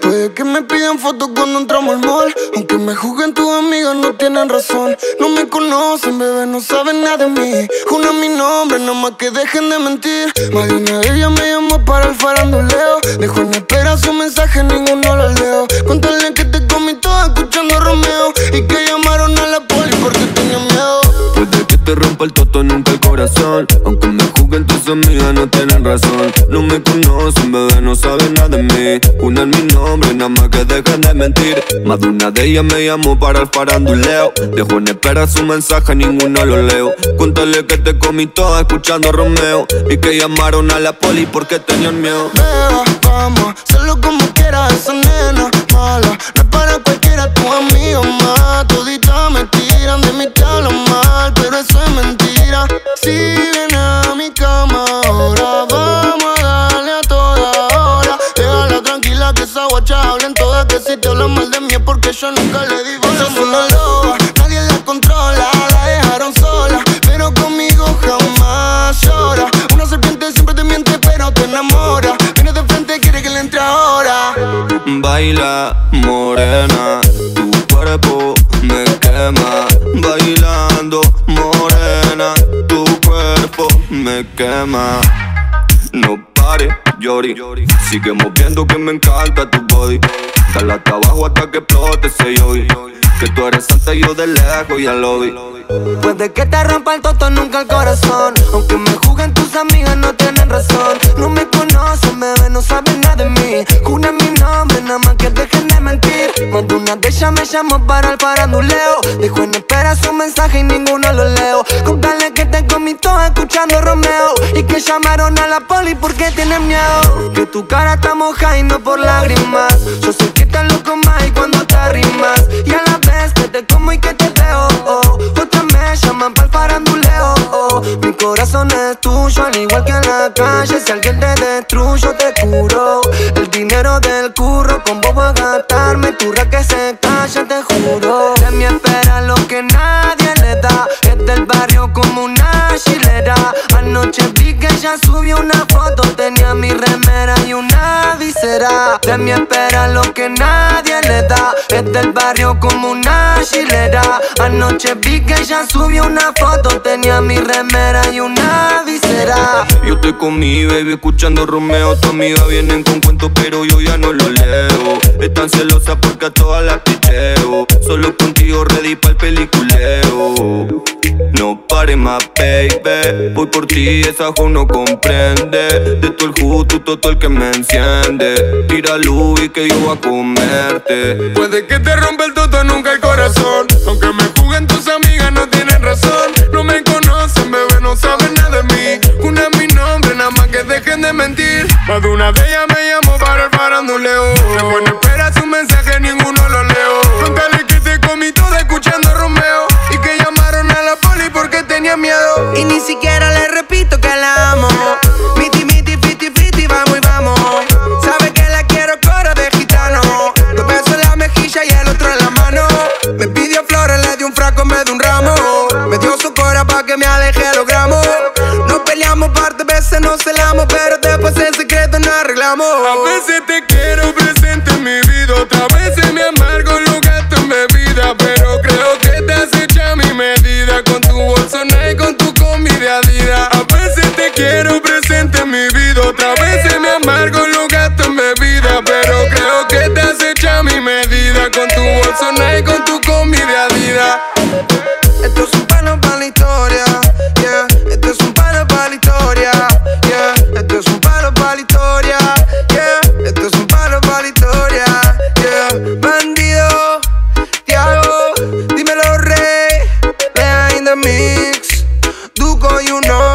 Puede que me pidan fotos cuando entramos al mall. Aunque me juzguen tus amigas, no tienen razón. No me conocen, bebé, no saben nada de mí. Juna mi nombre, nada más que dejen de mentir. Más de una de ellas me llamó para el faranduleo. Dejó en espera su mensaje, ninguno lo leo. Nunca el corazón. Aunque me juzguen tus amigas, no tienen razón. No me conocen, bebé, no saben nada de mí. Una en mi nombre, nada más que dejen de mentir. Más de una de ellas me llamó para el faranduleo. Dejó en espera su mensaje, ninguno lo leo. Cuéntale que te comí toda escuchando a Romeo. Y que llamaron a la poli porque tenían miedo. Beba, vamos, hazlo como quieras, esa nena mala. No es para cualquiera, tu amigo más. Toditas me tiran, de mí te que esa guacha hablen todas, que si te hablan mal de mí es porque yo nunca le di bola. Ella es una loba, nadie la controla, la dejaron sola, pero conmigo jamás llora. Una serpiente siempre te miente, pero te enamora. Viene de frente, quiere que le entre ahora. Baila, morena, tu cuerpo me quema. Bailando, morena, tu cuerpo me quema. No Yori. Sigue moviendo que me encanta tu body. Dale hasta abajo hasta que explote ese yogi. Que tú eres santa y yo de lejos ya lo vi. Puede que te rompa el toto, nunca el corazón. Aunque me juzguen tus amigas, no tienen razón. No me conocen, bebé, no saben nada de mí. Juna mi nombre, nada más que dejen de mentir. Más una de ellas me llamó para el faranduleo. Dijo en espera su mensaje y ninguno lo leo. Contale que te comí todo escuchando Romeo. Que llamaron a la poli porque tienen miedo. Que tu cara está moja y no por lágrimas. Yo sé que te loco más y cuando te arrimas. Y a la vez que te como y que te veo. Oh. Me llaman para el faranduleo. Oh. Mi corazón es tuyo, al igual que en la calle. Si alguien te destruyo, te curo. El dinero del curro, con vos voy a gastarme. Tu que se calla, te juro. De mí espera lo que nadie le da. Es del barrio como una chilera. Anoche vi que ella subió una foto. Tenía mi remera y una visera. De mí espera lo que nadie le da. Es del barrio como una chilera. Anoche vi que ella subió una foto. Tenía mi remera y una visera. Yo estoy con mi baby escuchando Romeo. Tu amiga vienen con cuentos, pero yo ya no lo leo. Están celosas porque a todas las picheo. Solo contigo ready para el peliculeo. No pare más, baby. Voy por ti, esa jo no comprende. De todo el justo, todo el que me enciende. Tira luz y que yo voy a comerte. Puede que te rompa el toto, nunca el corazón. Aunque me juzguen tus amigas, no tienen razón. No me conocen, bebé, no saben nada de mí. Una es mi nombre, nada más que dejen de mentir. Más de una de ellas me el faranduleo. Dejó en espera su mensaje, ninguno lo leo. Contale que te comí todo escuchando a Romeo. Y que llamaron a la poli porque tenía miedo. Y ni siquiera le repito que la amo. Miti, miti, fiti, fiti, vamos y vamos. Sabe que la quiero coro de gitano. Dos besos en la mejilla y el otro en la mano. Me pidió flores, le di un fraco, me dio un ramo. Me dio su cora pa' que me aleje los gramos. Nos peleamos par de veces, nos celamos, pero en A veces te quiero presente en mi vida, otras veces me amargo lo gasto en bebida, pero creo que te has hecho a mi medida. Con tu bolsona y con tu comida Adidas. A veces te quiero presente en mi vida, otras veces me amargo lo gasto en bebida, pero creo que te has hecho a mi medida. Con tu bolsona y con Do you know.